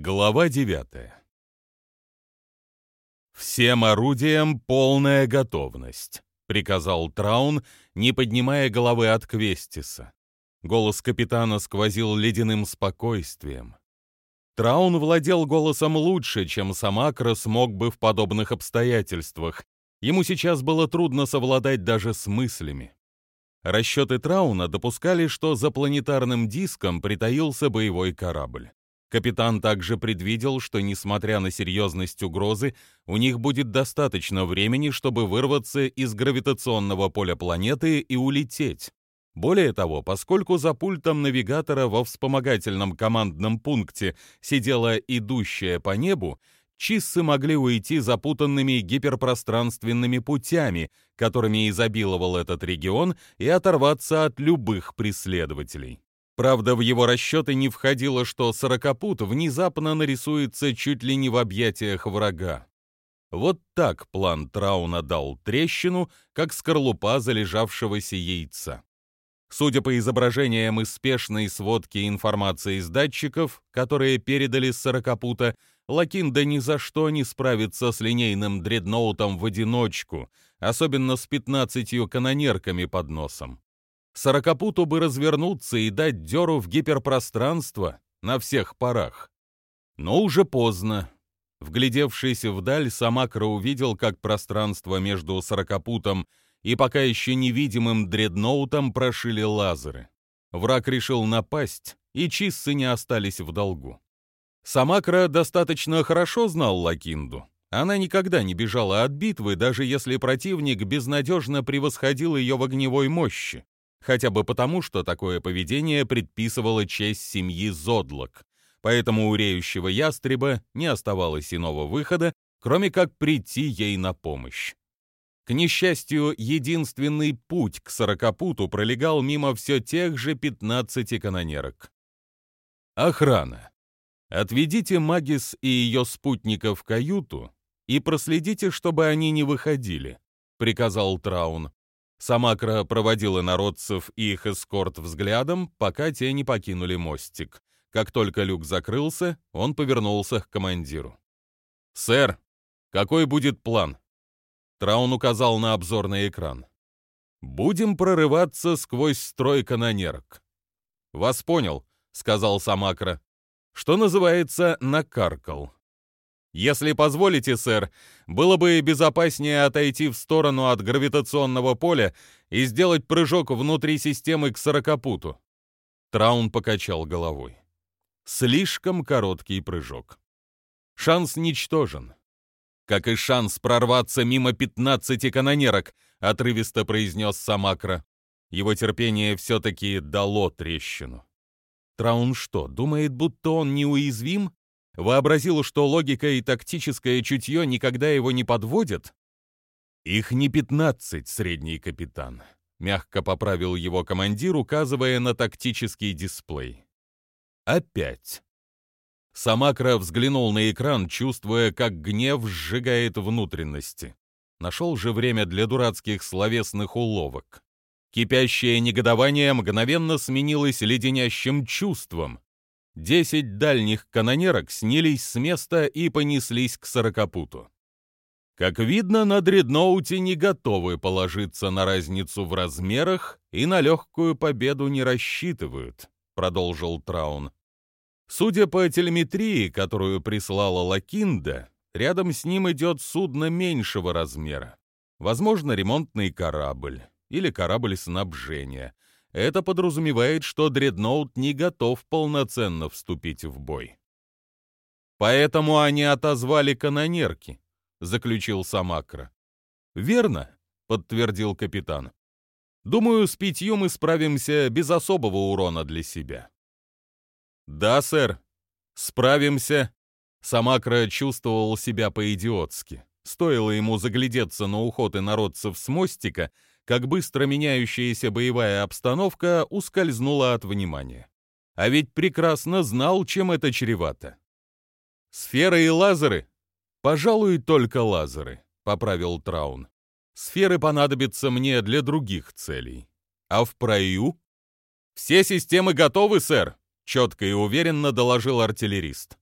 Глава 9 «Всем орудиям полная готовность», — приказал Траун, не поднимая головы от Квестиса. Голос капитана сквозил ледяным спокойствием. Траун владел голосом лучше, чем сам Акра смог бы в подобных обстоятельствах. Ему сейчас было трудно совладать даже с мыслями. Расчеты Трауна допускали, что за планетарным диском притаился боевой корабль. Капитан также предвидел, что, несмотря на серьезность угрозы, у них будет достаточно времени, чтобы вырваться из гравитационного поля планеты и улететь. Более того, поскольку за пультом навигатора во вспомогательном командном пункте сидела идущая по небу, чиссы могли уйти запутанными гиперпространственными путями, которыми изобиловал этот регион, и оторваться от любых преследователей. Правда, в его расчеты не входило, что сорокопут внезапно нарисуется чуть ли не в объятиях врага. Вот так план Трауна дал трещину, как скорлупа залежавшегося яйца. Судя по изображениям из спешной сводки информации из датчиков, которые передали с сорокопута, Лакинда ни за что не справится с линейным дредноутом в одиночку, особенно с пятнадцатью канонерками под носом. Сорокопуту бы развернуться и дать дёру в гиперпространство на всех парах. Но уже поздно. Вглядевшись вдаль, Самакра увидел, как пространство между сорокопутом и пока еще невидимым дредноутом прошили лазеры. Враг решил напасть, и чиссы не остались в долгу. Самакра достаточно хорошо знал Лакинду. Она никогда не бежала от битвы, даже если противник безнадежно превосходил ее в огневой мощи хотя бы потому, что такое поведение предписывало честь семьи Зодлок. Поэтому у реющего ястреба не оставалось иного выхода, кроме как прийти ей на помощь. К несчастью, единственный путь к сорокопуту пролегал мимо все тех же 15 канонерок. Охрана. Отведите Магис и ее спутников в каюту и проследите, чтобы они не выходили, приказал Траун. Самакра проводила народцев и их эскорт взглядом, пока те не покинули мостик. Как только люк закрылся, он повернулся к командиру. «Сэр, какой будет план?» Траун указал на обзорный экран. «Будем прорываться сквозь строй канонерок». «Вас понял», — сказал Самакра. «Что называется, накаркал». Если позволите, сэр, было бы безопаснее отойти в сторону от гравитационного поля и сделать прыжок внутри системы к сорокопуту. Траун покачал головой. Слишком короткий прыжок. Шанс ничтожен. Как и шанс прорваться мимо пятнадцати канонерок, отрывисто произнес Самакра. Его терпение все-таки дало трещину. Траун что, думает, будто он неуязвим? Вообразил, что логика и тактическое чутье никогда его не подводят? Их не пятнадцать, средний капитан. Мягко поправил его командир, указывая на тактический дисплей. Опять. Самакра взглянул на экран, чувствуя, как гнев сжигает внутренности. Нашел же время для дурацких словесных уловок. Кипящее негодование мгновенно сменилось леденящим чувством. Десять дальних канонерок снялись с места и понеслись к сорокопуту. Как видно, на дредноуте не готовы положиться на разницу в размерах и на легкую победу не рассчитывают, продолжил Траун. Судя по телеметрии, которую прислала Лакинда, рядом с ним идет судно меньшего размера. Возможно, ремонтный корабль или корабль снабжения — это подразумевает, что дредноут не готов полноценно вступить в бой. Поэтому они отозвали канонерки, заключил Самакра. Верно, подтвердил капитан. Думаю, с пятью мы справимся без особого урона для себя. Да, сэр, справимся. Самакра чувствовал себя по-идиотски. Стоило ему заглядеться на уход инородцев с мостика, как быстро меняющаяся боевая обстановка ускользнула от внимания. А ведь прекрасно знал, чем это чревато. «Сферы и лазеры?» «Пожалуй, только лазеры», — поправил Траун. «Сферы понадобятся мне для других целей. А в прою?» «Все системы готовы, сэр», — четко и уверенно доложил артиллерист.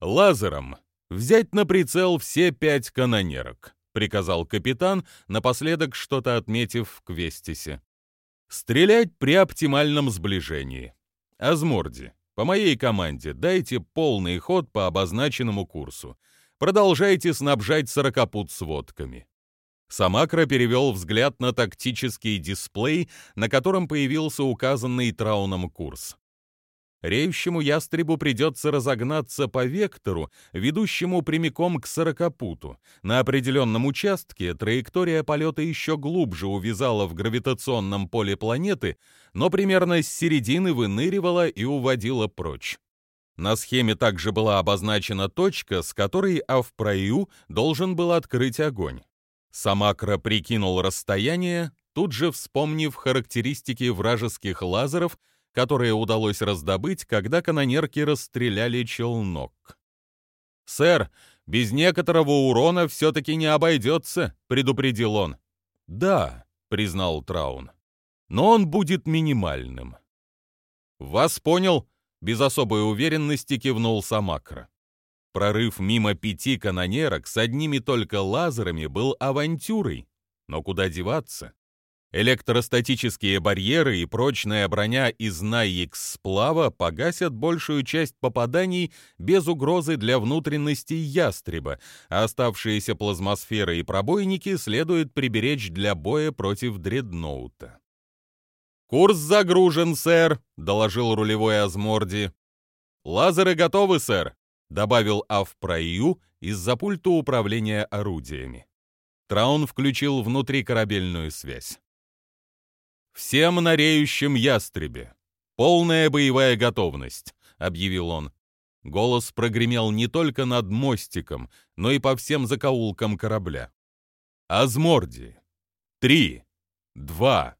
«Лазером взять на прицел все пять канонерок», — приказал капитан, напоследок что-то отметив в Квестисе. «Стрелять при оптимальном сближении. Азморди, по моей команде дайте полный ход по обозначенному курсу. Продолжайте снабжать сорокопут сводками». Самакра перевел взгляд на тактический дисплей, на котором появился указанный Трауном курс. Реющему ястребу придется разогнаться по вектору, ведущему прямиком к сорокопуту. На определенном участке траектория полета еще глубже увязала в гравитационном поле планеты, но примерно с середины выныривала и уводила прочь. На схеме также была обозначена точка, с которой Авпрою должен был открыть огонь. Самакра прикинул расстояние, тут же вспомнив характеристики вражеских лазеров, которые удалось раздобыть, когда канонерки расстреляли челнок. «Сэр, без некоторого урона все-таки не обойдется», — предупредил он. «Да», — признал Траун, — «но он будет минимальным». «Вас понял», — без особой уверенности кивнул Самакра. Прорыв мимо пяти канонерок с одними только лазерами был авантюрой. Но куда деваться? Электростатические барьеры и прочная броня из Найикс-сплава погасят большую часть попаданий без угрозы для внутренностей ястреба, а оставшиеся плазмосферы и пробойники следует приберечь для боя против дредноута. «Курс загружен, сэр», — доложил рулевой Азморди. «Лазеры готовы, сэр», — добавил Авпрою из-за пульта управления орудиями. Траун включил внутрикорабельную связь. «Всем на реющем ястребе! Полная боевая готовность!» — объявил он. Голос прогремел не только над мостиком, но и по всем закоулкам корабля. «Азморди! Три! Два!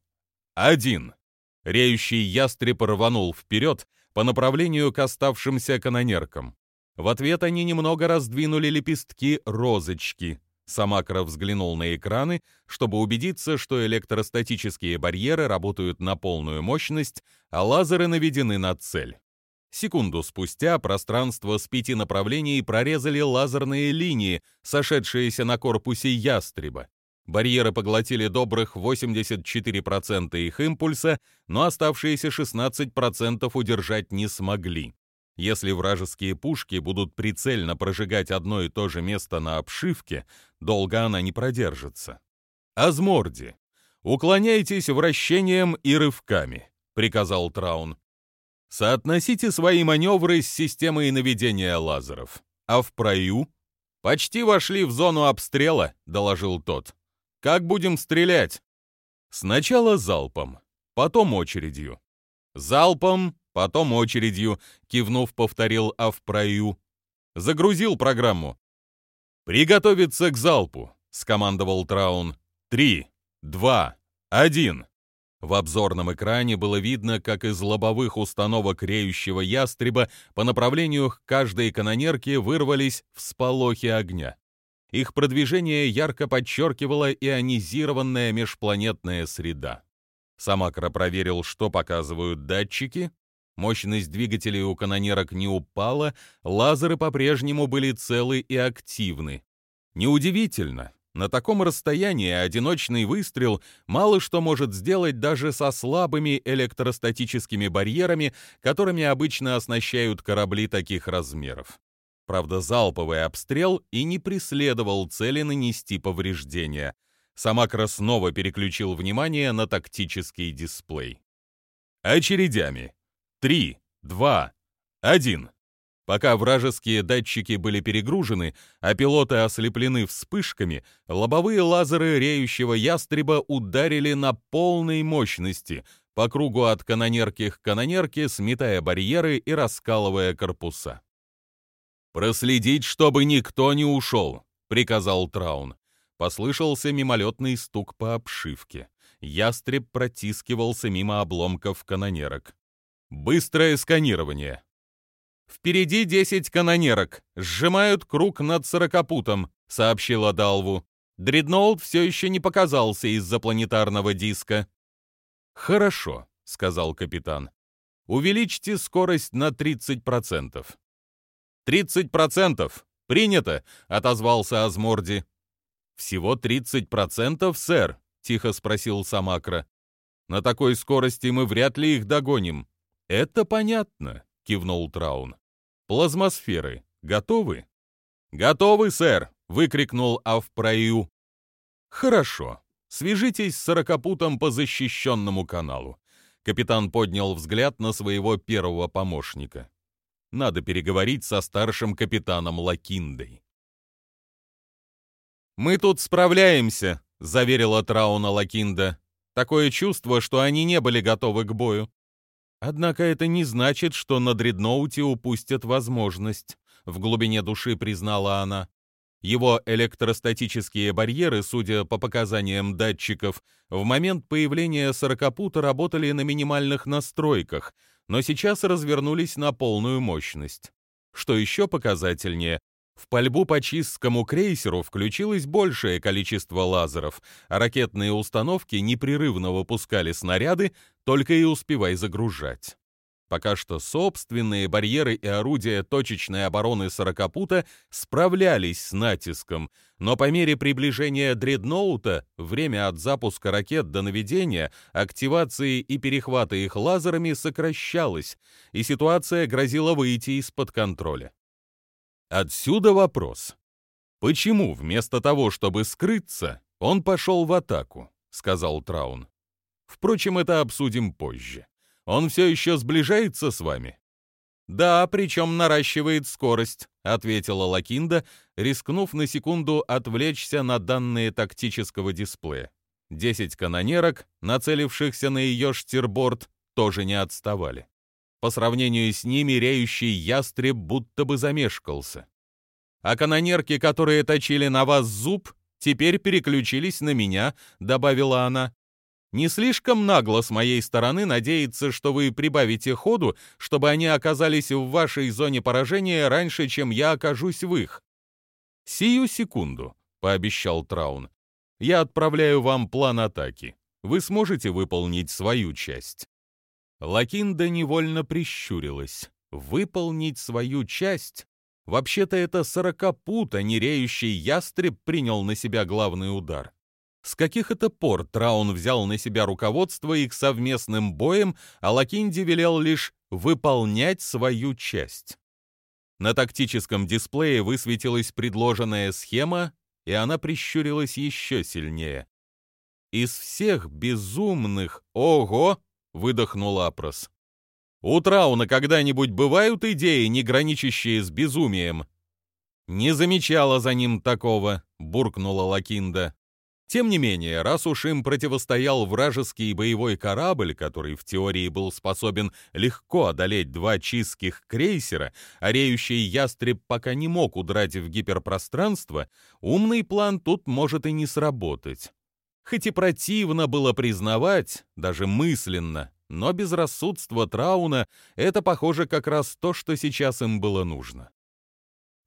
Один!» Реющий ястреб рванул вперед по направлению к оставшимся канонеркам. В ответ они немного раздвинули лепестки розочки. Самакра взглянул на экраны, чтобы убедиться, что электростатические барьеры работают на полную мощность, а лазеры наведены на цель. Секунду спустя пространство с пяти направлений прорезали лазерные линии, сошедшиеся на корпусе ястреба. Барьеры поглотили добрых 84% их импульса, но оставшиеся 16% удержать не смогли. Если вражеские пушки будут прицельно прожигать одно и то же место на обшивке, долго она не продержится. «Азморди, уклоняйтесь вращением и рывками», — приказал Траун. «Соотносите свои маневры с системой наведения лазеров. А в прою...» «Почти вошли в зону обстрела», — доложил тот. «Как будем стрелять?» «Сначала залпом, потом очередью». «Залпом потом очередью, кивнув, повторил Авпрою. Загрузил программу. «Приготовиться к залпу», — скомандовал Траун. «Три, два, один». В обзорном экране было видно, как из лобовых установок реющего ястреба по направлению к каждой канонерке вырвались всполохи огня. Их продвижение ярко подчеркивала ионизированная межпланетная среда. Самакра проверил, что показывают датчики, Мощность двигателей у канонерок не упала, лазеры по-прежнему были целы и активны. Неудивительно, на таком расстоянии одиночный выстрел мало что может сделать даже со слабыми электростатическими барьерами, которыми обычно оснащают корабли таких размеров. Правда, залповый обстрел и не преследовал цели нанести повреждения. Самакра снова переключил внимание на тактический дисплей. Очередями. Три, два, один. Пока вражеские датчики были перегружены, а пилоты ослеплены вспышками, лобовые лазеры реющего ястреба ударили на полной мощности по кругу от канонерки к канонерке, сметая барьеры и раскалывая корпуса. «Проследить, чтобы никто не ушел», — приказал Траун. Послышался мимолетный стук по обшивке. Ястреб протискивался мимо обломков канонерок. Быстрое сканирование. «Впереди десять канонерок. Сжимают круг над сорокопутом», — сообщила Далву. Дредноут все еще не показался из-за планетарного диска. «Хорошо», — сказал капитан. «Увеличьте скорость на 30%. «Тридцать процентов! Принято!» — отозвался Азморди. «Всего тридцать процентов, сэр?» — тихо спросил Самакра. «На такой скорости мы вряд ли их догоним». «Это понятно», — кивнул Траун. «Плазмосферы готовы?» «Готовы, сэр!» — выкрикнул Авпраю. «Хорошо. Свяжитесь с сорокопутом по защищенному каналу». Капитан поднял взгляд на своего первого помощника. «Надо переговорить со старшим капитаном Лакиндой». «Мы тут справляемся», — заверила Трауна Лакинда. «Такое чувство, что они не были готовы к бою». Однако это не значит, что на дредноуте упустят возможность в глубине души признала она. Его электростатические барьеры, судя по показаниям датчиков, в момент появления сорокопута работали на минимальных настройках, но сейчас развернулись на полную мощность. Что еще показательнее, в пальбу по чистскому крейсеру включилось большее количество лазеров, а ракетные установки непрерывно выпускали снаряды, только и успевай загружать. Пока что собственные барьеры и орудия точечной обороны Сорокопута справлялись с натиском, но по мере приближения дредноута время от запуска ракет до наведения, активации и перехвата их лазерами сокращалось, и ситуация грозила выйти из-под контроля. Отсюда вопрос. Почему вместо того, чтобы скрыться, он пошел в атаку, сказал Траун. Впрочем, это обсудим позже. Он все еще сближается с вами?» «Да, причем наращивает скорость», — ответила Лакинда, рискнув на секунду отвлечься на данные тактического дисплея. Десять канонерок, нацелившихся на ее штирборд, тоже не отставали. По сравнению с ними реющий ястреб будто бы замешкался. «А канонерки, которые точили на вас зуб, теперь переключились на меня», — добавила она. Не слишком нагло с моей стороны надеяться, что вы прибавите ходу, чтобы они оказались в вашей зоне поражения раньше, чем я окажусь в их. Сию секунду, пообещал Траун. Я отправляю вам план атаки. Вы сможете выполнить свою часть. Лакинда невольно прищурилась. Выполнить свою часть? Вообще-то это сорокопут, а не реющий ястреб принял на себя главный удар. С каких это пор Траун взял на себя руководство их совместным боем, а Лакинди велел лишь выполнять свою часть? На тактическом дисплее высветилась предложенная схема, и она прищурилась еще сильнее. «Из всех безумных... Ого!» — выдохнул Апрос. «У Трауна когда-нибудь бывают идеи, не граничащие с безумием?» «Не замечала за ним такого», — буркнула Лакинда. Тем не менее, раз уж им противостоял вражеский боевой корабль, который в теории был способен легко одолеть два чистских крейсера, а реющий ястреб пока не мог удрать в гиперпространство, умный план тут может и не сработать. Хоть и противно было признавать, даже мысленно, но безрассудство Трауна — это, похоже, как раз то, что сейчас им было нужно.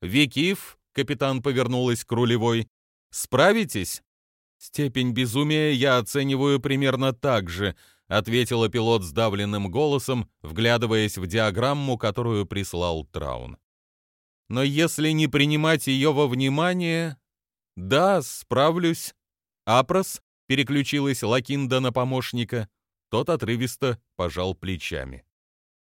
«Викив», — капитан повернулась к рулевой, — «справитесь?» «Степень безумия я оцениваю примерно так же», — ответила пилот сдавленным голосом, вглядываясь в диаграмму, которую прислал Траун. «Но если не принимать ее во внимание...» «Да, справлюсь». «Апрос?» — переключилась Лакинда на помощника. Тот отрывисто пожал плечами.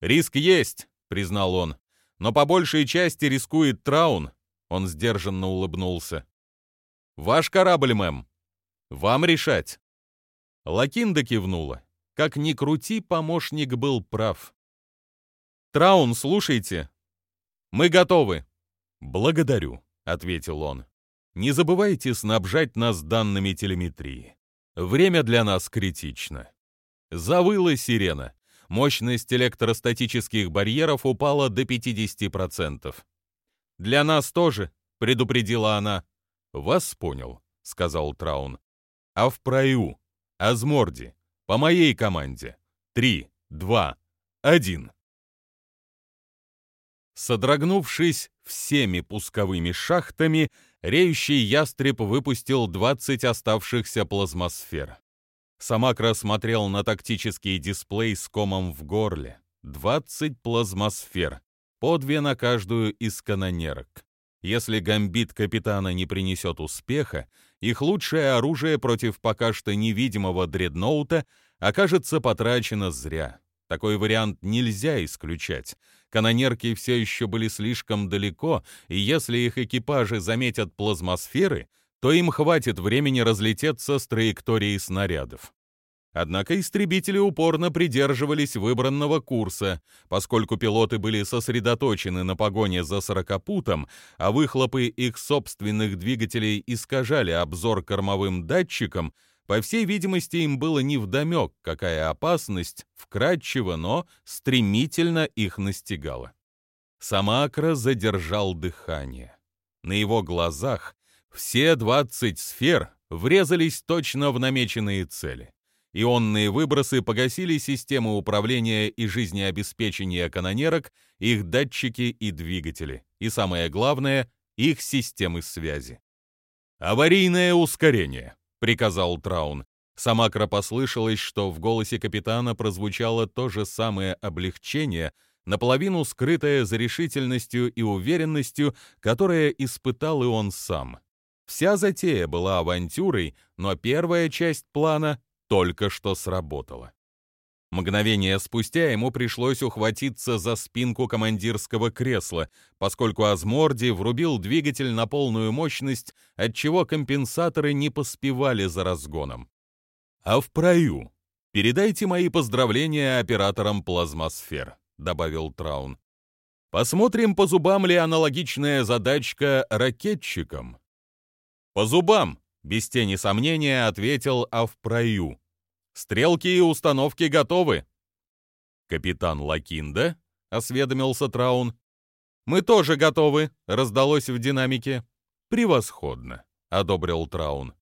«Риск есть», — признал он. «Но по большей части рискует Траун». Он сдержанно улыбнулся. «Ваш корабль, мэм», вам решать. Лакинда кивнула. Как ни крути, помощник был прав. Траун, слушайте. Мы готовы. Благодарю, ответил он. Не забывайте снабжать нас данными телеметрии. Время для нас критично. Завыла сирена. Мощность электростатических барьеров упала до 50%. «Для нас тоже», — предупредила она. «Вас понял», — сказал Траун а в праю. Азморди. По моей команде. Три, два, один. Содрогнувшись всеми пусковыми шахтами, реющий ястреб выпустил 20 оставшихся плазмосфер. Самакра смотрел на тактический дисплей с комом в горле. 20 плазмосфер. по две на каждую из канонерок. Если гамбит капитана не принесет успеха, их лучшее оружие против пока что невидимого дредноута окажется потрачено зря. Такой вариант нельзя исключать. Канонерки все еще были слишком далеко, и если их экипажи заметят плазмосферы, то им хватит времени разлететься с траектории снарядов. Однако истребители упорно придерживались выбранного курса, поскольку пилоты были сосредоточены на погоне за сорокопутом, а выхлопы их собственных двигателей искажали обзор кормовым датчиком, по всей видимости, им было невдомек, какая опасность вкрадчиво, но стремительно их настигала. Самакра задержал дыхание. На его глазах все 20 сфер врезались точно в намеченные цели. Ионные выбросы погасили системы управления и жизнеобеспечения канонерок, их датчики и двигатели, и самое главное, их системы связи. «Аварийное ускорение», — приказал Траун. Самакра послышалось, что в голосе капитана прозвучало то же самое облегчение, наполовину скрытое за решительностью и уверенностью, которое испытал и он сам. Вся затея была авантюрой, но первая часть плана только что сработало. Мгновение спустя ему пришлось ухватиться за спинку командирского кресла, поскольку Азморди врубил двигатель на полную мощность, отчего компенсаторы не поспевали за разгоном. «А в прою передайте мои поздравления операторам плазмосфер», — добавил Траун. «Посмотрим, по зубам ли аналогичная задачка ракетчикам». «По зубам», без тени сомнения ответил Авпраю. «Стрелки и установки готовы». «Капитан Лакинда?» — осведомился Траун. «Мы тоже готовы», — раздалось в динамике. «Превосходно», — одобрил Траун.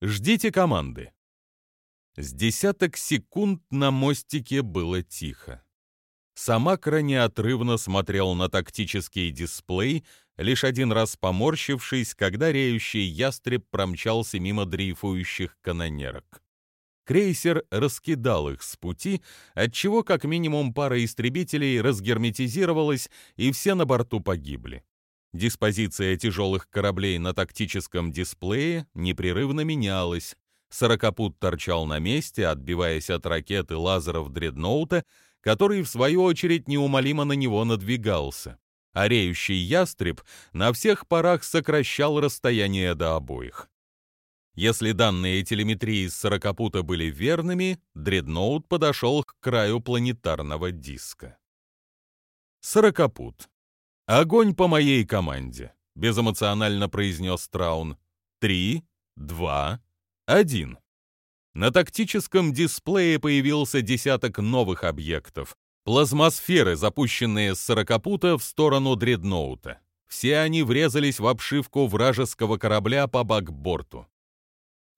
«Ждите команды». С десяток секунд на мостике было тихо. Самакра неотрывно смотрел на тактический дисплей, лишь один раз поморщившись, когда реющий ястреб промчался мимо дрейфующих канонерок. Крейсер раскидал их с пути, отчего как минимум пара истребителей разгерметизировалась, и все на борту погибли. Диспозиция тяжелых кораблей на тактическом дисплее непрерывно менялась. Сорокопут торчал на месте, отбиваясь от ракеты лазеров дредноута, который, в свою очередь, неумолимо на него надвигался а реющий ястреб на всех парах сокращал расстояние до обоих. Если данные телеметрии с сорокопута были верными, дредноут подошел к краю планетарного диска. Сорокопут. «Огонь по моей команде», — безэмоционально произнес Траун. «Три, два, один». На тактическом дисплее появился десяток новых объектов, Плазмосферы, запущенные с сорокопута в сторону дредноута. Все они врезались в обшивку вражеского корабля по бакборту.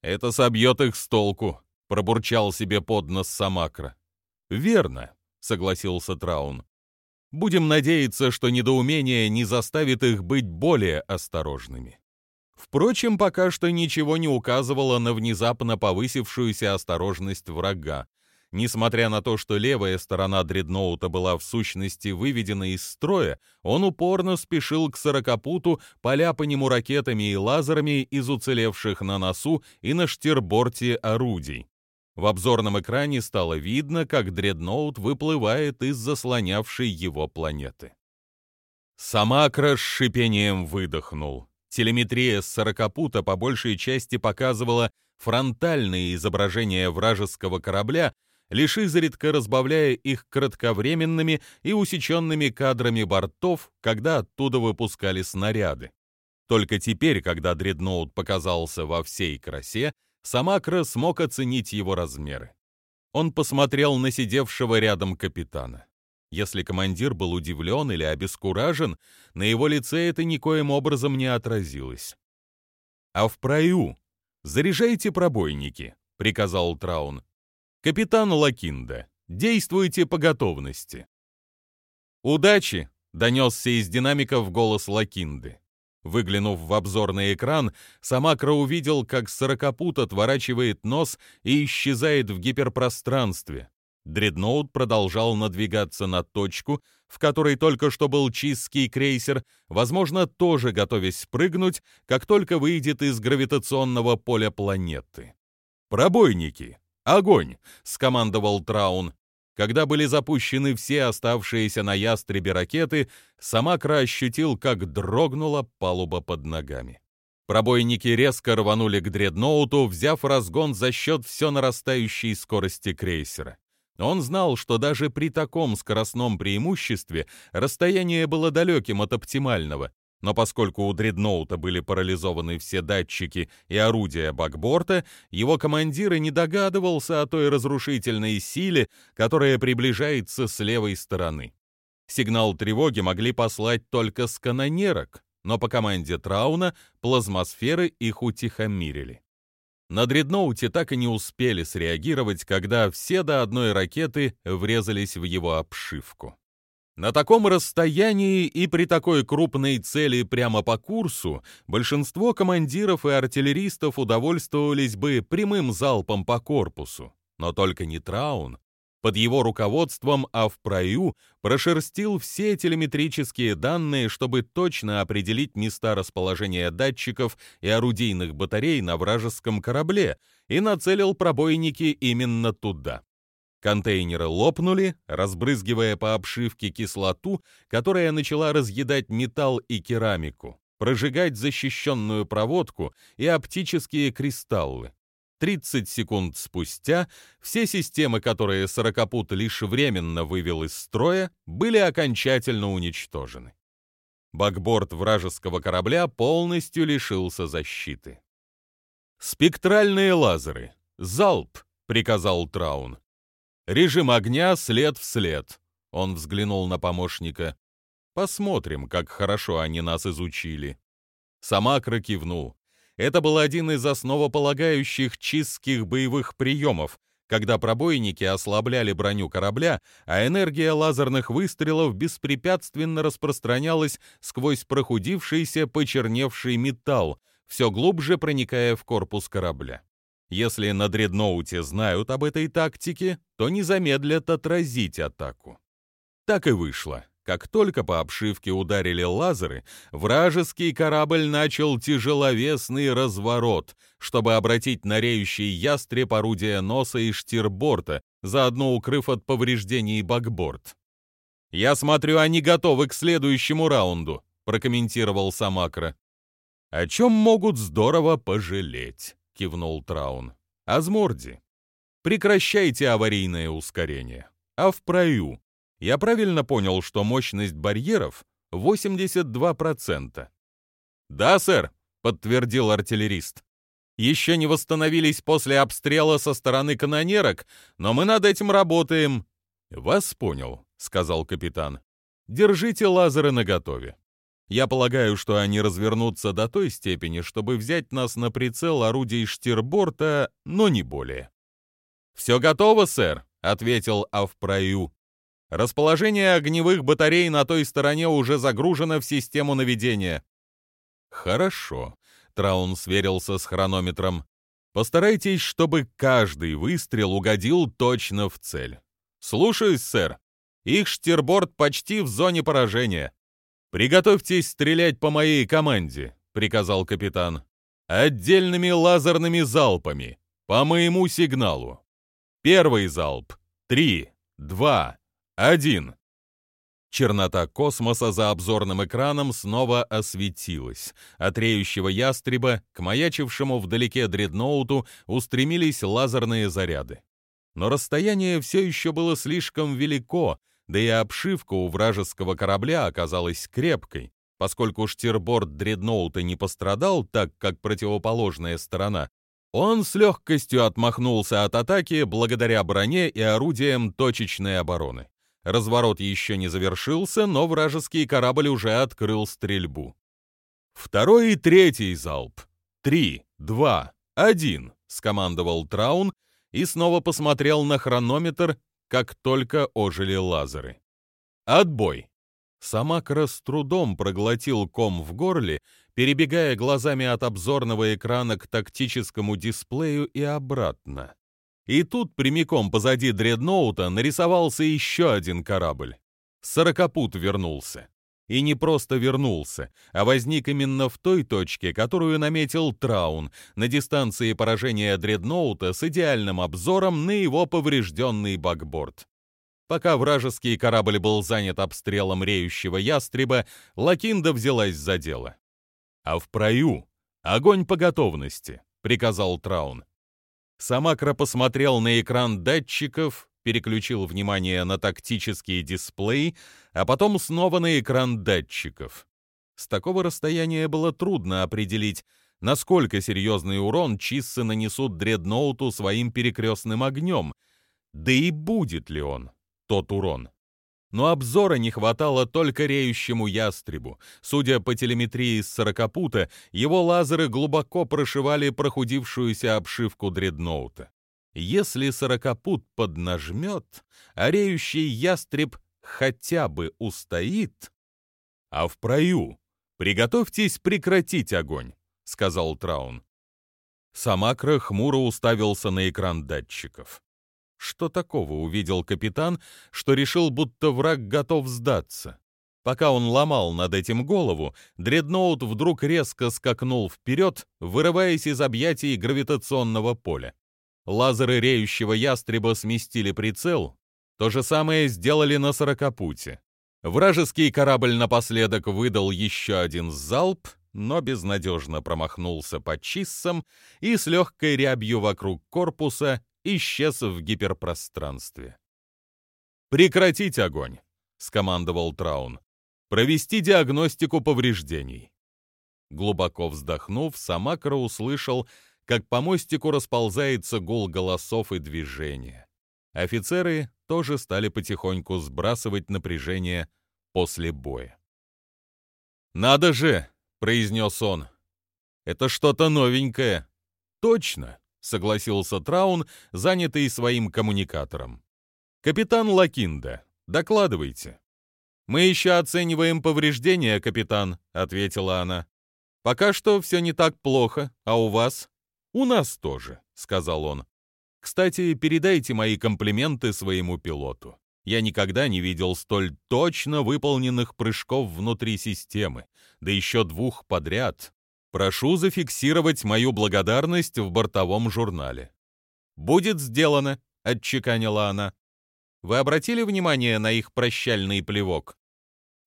«Это собьет их с толку», — пробурчал себе под нос Самакра. «Верно», — согласился Траун. «Будем надеяться, что недоумение не заставит их быть более осторожными». Впрочем, пока что ничего не указывало на внезапно повысившуюся осторожность врага, Несмотря на то, что левая сторона дредноута была в сущности выведена из строя, он упорно спешил к сорокопуту, поля по нему ракетами и лазерами из уцелевших на носу и на штирборте орудий. В обзорном экране стало видно, как дредноут выплывает из заслонявшей его планеты. Самакра с шипением выдохнул. Телеметрия с сорокопута по большей части показывала фронтальные изображения вражеского корабля, лишь изредка разбавляя их кратковременными и усеченными кадрами бортов, когда оттуда выпускали снаряды. Только теперь, когда дредноут показался во всей красе, Самакра смог оценить его размеры. Он посмотрел на сидевшего рядом капитана. Если командир был удивлен или обескуражен, на его лице это никоим образом не отразилось. «А в прою заряжайте пробойники», — приказал Траун. «Капитан Лакинда, действуйте по готовности». «Удачи!» — донесся из динамиков голос Лакинды. Выглянув в обзорный экран, Самакра увидел, как сорокопут отворачивает нос и исчезает в гиперпространстве. Дредноут продолжал надвигаться на точку, в которой только что был чистский крейсер, возможно, тоже готовясь спрыгнуть, как только выйдет из гравитационного поля планеты. «Пробойники! Огонь!» — скомандовал Траун. Когда были запущены все оставшиеся на ястребе ракеты, Самакра ощутил, как дрогнула палуба под ногами. Пробойники резко рванули к дредноуту, взяв разгон за счет все нарастающей скорости крейсера. Он знал, что даже при таком скоростном преимуществе расстояние было далеким от оптимального, но поскольку у дредноута были парализованы все датчики и орудия бакборта, его командир и не догадывался о той разрушительной силе, которая приближается с левой стороны. Сигнал тревоги могли послать только с канонерок, но по команде Трауна плазмосферы их утихомирили. На дредноуте так и не успели среагировать, когда все до одной ракеты врезались в его обшивку. На таком расстоянии и при такой крупной цели прямо по курсу большинство командиров и артиллеристов удовольствовались бы прямым залпом по корпусу. Но только не Траун. Под его руководством Авпраю прошерстил все телеметрические данные, чтобы точно определить места расположения датчиков и орудийных батарей на вражеском корабле и нацелил пробойники именно туда. Контейнеры лопнули, разбрызгивая по обшивке кислоту, которая начала разъедать металл и керамику, прожигать защищенную проводку и оптические кристаллы. 30 секунд спустя все системы, которые сорокопут лишь временно вывел из строя, были окончательно уничтожены. Бакборд вражеского корабля полностью лишился защиты. «Спектральные лазеры! Залп!» — приказал Траун. Режим огня след в след. Он взглянул на помощника. Посмотрим, как хорошо они нас изучили. Самакра кивнул. Это был один из основополагающих чистских боевых приемов, когда пробойники ослабляли броню корабля, а энергия лазерных выстрелов беспрепятственно распространялась сквозь прохудившийся почерневший металл, все глубже проникая в корпус корабля. Если на дредноуте знают об этой тактике, то не замедлят отразить атаку. Так и вышло. Как только по обшивке ударили лазеры, вражеский корабль начал тяжеловесный разворот, чтобы обратить на реющий ястреб орудия носа и штирборта, заодно укрыв от повреждений бакборд. «Я смотрю, они готовы к следующему раунду», — прокомментировал Самакра. «О чем могут здорово пожалеть» кивнул Траун. Азморди, прекращайте аварийное ускорение. А в прою я правильно понял, что мощность барьеров 82%? Да, сэр, подтвердил артиллерист. Еще не восстановились после обстрела со стороны канонерок, но мы над этим работаем. Вас понял, сказал капитан. Держите лазеры наготове. Я полагаю, что они развернутся до той степени, чтобы взять нас на прицел орудий штирборта, но не более. «Все готово, сэр», — ответил Авпраю. «Расположение огневых батарей на той стороне уже загружено в систему наведения». «Хорошо», — Траун сверился с хронометром. «Постарайтесь, чтобы каждый выстрел угодил точно в цель». «Слушаюсь, сэр. Их штирборд почти в зоне поражения». «Приготовьтесь стрелять по моей команде», — приказал капитан. «Отдельными лазерными залпами, по моему сигналу. Первый залп. Три, два, один». Чернота космоса за обзорным экраном снова осветилась. От реющего ястреба к маячившему вдалеке дредноуту устремились лазерные заряды. Но расстояние все еще было слишком велико, да и обшивка у вражеского корабля оказалась крепкой, поскольку штирборд дредноута не пострадал так, как противоположная сторона. Он с легкостью отмахнулся от атаки благодаря броне и орудиям точечной обороны. Разворот еще не завершился, но вражеский корабль уже открыл стрельбу. Второй и третий залп. Три, два, один, скомандовал Траун и снова посмотрел на хронометр, как только ожили лазеры. Отбой! Самакра с трудом проглотил ком в горле, перебегая глазами от обзорного экрана к тактическому дисплею и обратно. И тут прямиком позади дредноута нарисовался еще один корабль. Сорокопут вернулся. И не просто вернулся, а возник именно в той точке, которую наметил Траун, на дистанции поражения дредноута с идеальным обзором на его поврежденный бакборд. Пока вражеский корабль был занят обстрелом реющего ястреба, Лакинда взялась за дело. «А в прою огонь по готовности», — приказал Траун. Самакра посмотрел на экран датчиков, переключил внимание на тактический дисплей, а потом снова на экран датчиков. С такого расстояния было трудно определить, насколько серьезный урон чиссы нанесут дредноуту своим перекрестным огнем, да и будет ли он тот урон. Но обзора не хватало только реющему ястребу. Судя по телеметрии с сорокопута, его лазеры глубоко прошивали прохудившуюся обшивку дредноута. Если сорокопут поднажмет, а реющий ястреб хотя бы устоит... А в прою приготовьтесь прекратить огонь, сказал Траун. Самакра хмуро уставился на экран датчиков. Что такого увидел капитан, что решил, будто враг готов сдаться? Пока он ломал над этим голову, дредноут вдруг резко скакнул вперед, вырываясь из объятий гравитационного поля. Лазеры реющего ястреба сместили прицел. То же самое сделали на сорокопуте. Вражеский корабль напоследок выдал еще один залп, но безнадежно промахнулся по чиссам и с легкой рябью вокруг корпуса исчез в гиперпространстве. «Прекратить огонь!» — скомандовал Траун. «Провести диагностику повреждений». Глубоко вздохнув, Самакра услышал, как по мостику расползается гул голосов и движения. Офицеры тоже стали потихоньку сбрасывать напряжение после боя. «Надо же!» — произнес он. «Это что-то новенькое». «Точно!» — согласился Траун, занятый своим коммуникатором. «Капитан Лакинда, докладывайте». «Мы еще оцениваем повреждения, капитан», — ответила она. «Пока что все не так плохо, а у вас?» «У нас тоже», — сказал он. «Кстати, передайте мои комплименты своему пилоту. Я никогда не видел столь точно выполненных прыжков внутри системы, да еще двух подряд. Прошу зафиксировать мою благодарность в бортовом журнале. Будет сделано, отчеканила она. Вы обратили внимание на их прощальный плевок?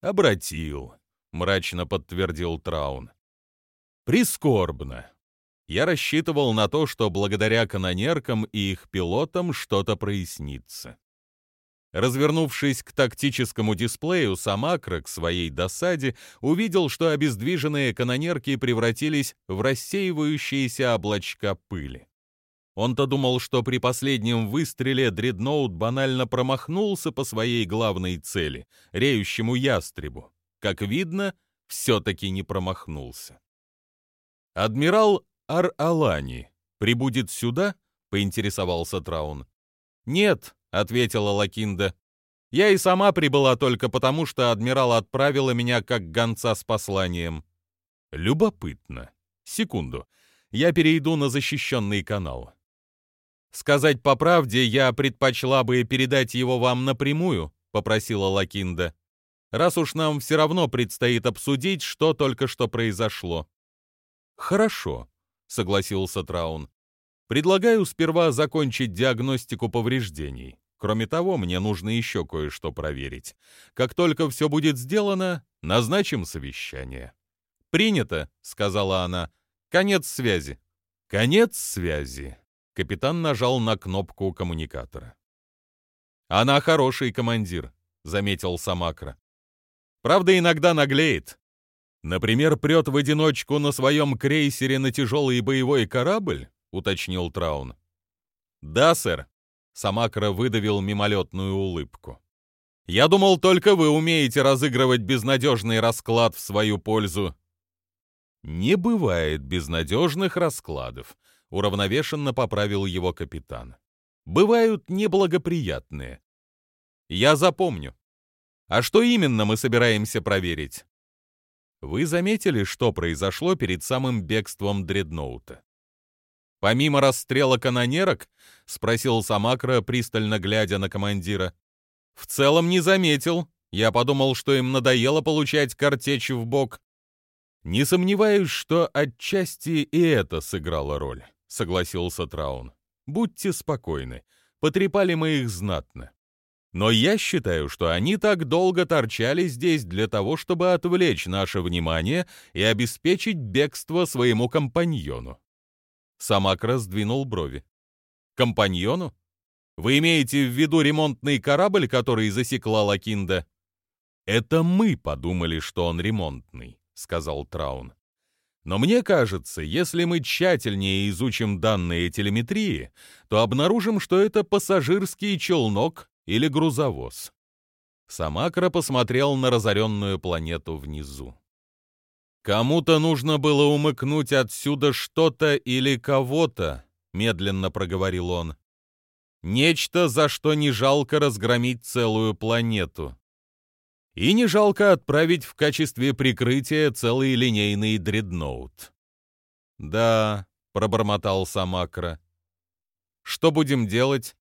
Обратил, мрачно подтвердил Траун. Прискорбно. Я рассчитывал на то, что благодаря канонеркам и их пилотам что-то прояснится. Развернувшись к тактическому дисплею, Самакра к своей досаде увидел, что обездвиженные канонерки превратились в рассеивающиеся облачка пыли. Он-то думал, что при последнем выстреле дредноут банально промахнулся по своей главной цели — реющему ястребу. Как видно, все-таки не промахнулся. «Адмирал Ар-Алани прибудет сюда?» — поинтересовался Траун. «Нет», — ответила Лакинда. «Я и сама прибыла только потому, что адмирал отправила меня как гонца с посланием». «Любопытно. Секунду. Я перейду на защищенный канал». «Сказать по правде, я предпочла бы передать его вам напрямую», — попросила Лакинда. «Раз уж нам все равно предстоит обсудить, что только что произошло». «Хорошо», — согласился Траун. «Предлагаю сперва закончить диагностику повреждений. Кроме того, мне нужно еще кое-что проверить. Как только все будет сделано, назначим совещание». «Принято», — сказала она. «Конец связи». «Конец связи». Капитан нажал на кнопку коммуникатора. «Она хороший командир», — заметил Самакра. «Правда, иногда наглеет. Например, прет в одиночку на своем крейсере на тяжелый боевой корабль?» — уточнил Траун. «Да, сэр», Самакра выдавил мимолетную улыбку. «Я думал, только вы умеете разыгрывать безнадежный расклад в свою пользу». «Не бывает безнадежных раскладов», — уравновешенно поправил его капитан. «Бывают неблагоприятные». «Я запомню. А что именно мы собираемся проверить?» «Вы заметили, что произошло перед самым бегством дредноута?» «Помимо расстрела канонерок?» — спросил Самакра, пристально глядя на командира. «В целом не заметил», Я подумал, что им надоело получать картечь в бок. Не сомневаюсь, что отчасти и это сыграло роль, согласился Траун. Будьте спокойны, потрепали мы их знатно. Но я считаю, что они так долго торчали здесь для того, чтобы отвлечь наше внимание и обеспечить бегство своему компаньону. Самак раздвинул брови. Компаньону? Вы имеете в виду ремонтный корабль, который засекла Лакинда? Это мы подумали, что он ремонтный, сказал Траун. Но мне кажется, если мы тщательнее изучим данные телеметрии, то обнаружим, что это пассажирский челнок или грузовоз. Самакра посмотрел на разоренную планету внизу. «Кому-то нужно было умыкнуть отсюда что-то или кого-то», — медленно проговорил он. «Нечто, за что не жалко разгромить целую планету. И не жалко отправить в качестве прикрытия целый линейный дредноут». «Да», — пробормотал Самакра. «Что будем делать?»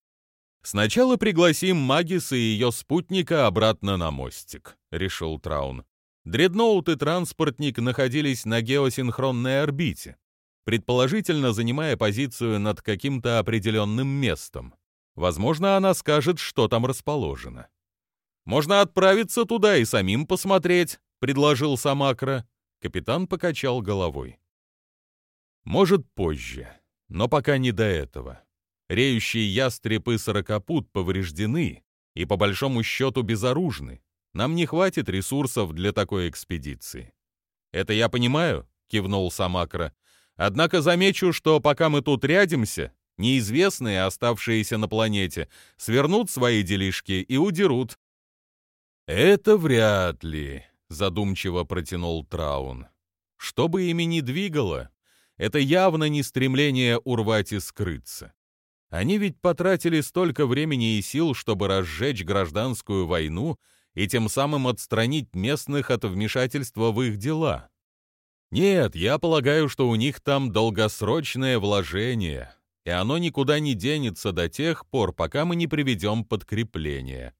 «Сначала пригласим Магис и ее спутника обратно на мостик», — решил Траун. Дредноут и транспортник находились на геосинхронной орбите, предположительно занимая позицию над каким-то определенным местом. Возможно, она скажет, что там расположено. «Можно отправиться туда и самим посмотреть», — предложил Самакра. Капитан покачал головой. «Может, позже, но пока не до этого. Реющие ястреб и сорокопут повреждены и, по большому счету, безоружны. Нам не хватит ресурсов для такой экспедиции. Это я понимаю, кивнул Самакра. Однако замечу, что пока мы тут рядимся, неизвестные, оставшиеся на планете, свернут свои делишки и удерут. Это вряд ли, задумчиво протянул Траун. Что бы ими ни двигало, это явно не стремление урвать и скрыться. Они ведь потратили столько времени и сил, чтобы разжечь гражданскую войну и тем самым отстранить местных от вмешательства в их дела. Нет, я полагаю, что у них там долгосрочное вложение, и оно никуда не денется до тех пор, пока мы не приведем подкрепление.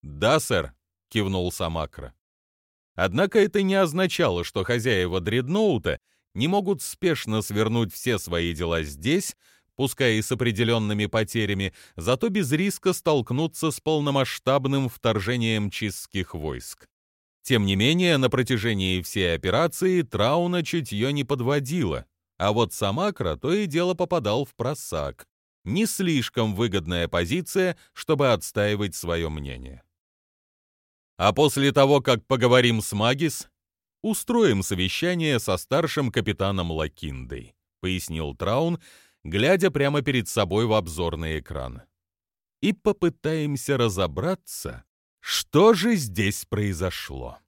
«Да, сэр», — кивнул Самакра. Однако это не означало, что хозяева дредноута не могут спешно свернуть все свои дела здесь, пускай и с определенными потерями, зато без риска столкнуться с полномасштабным вторжением чистских войск. Тем не менее, на протяжении всей операции Трауна чутье не подводила, а вот Самакра то и дело попадал в просак. Не слишком выгодная позиция, чтобы отстаивать свое мнение. А после того, как поговорим с Магис, устроим совещание со старшим капитаном Лакиндой, пояснил Траун, глядя прямо перед собой в обзорный экран. И попытаемся разобраться, что же здесь произошло.